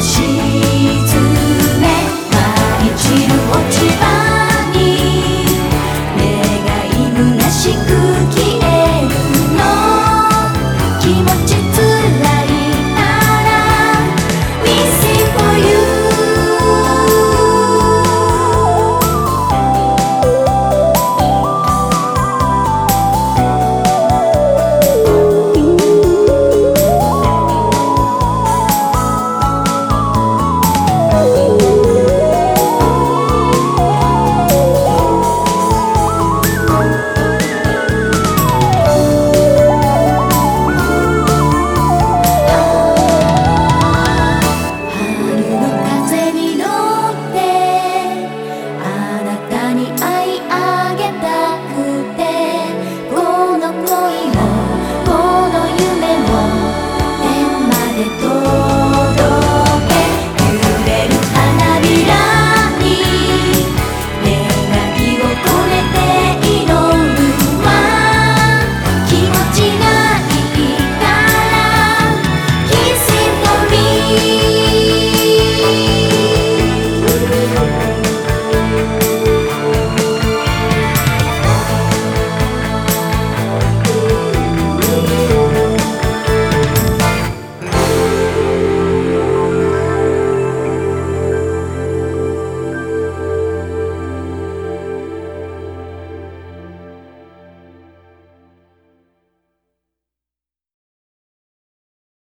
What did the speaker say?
she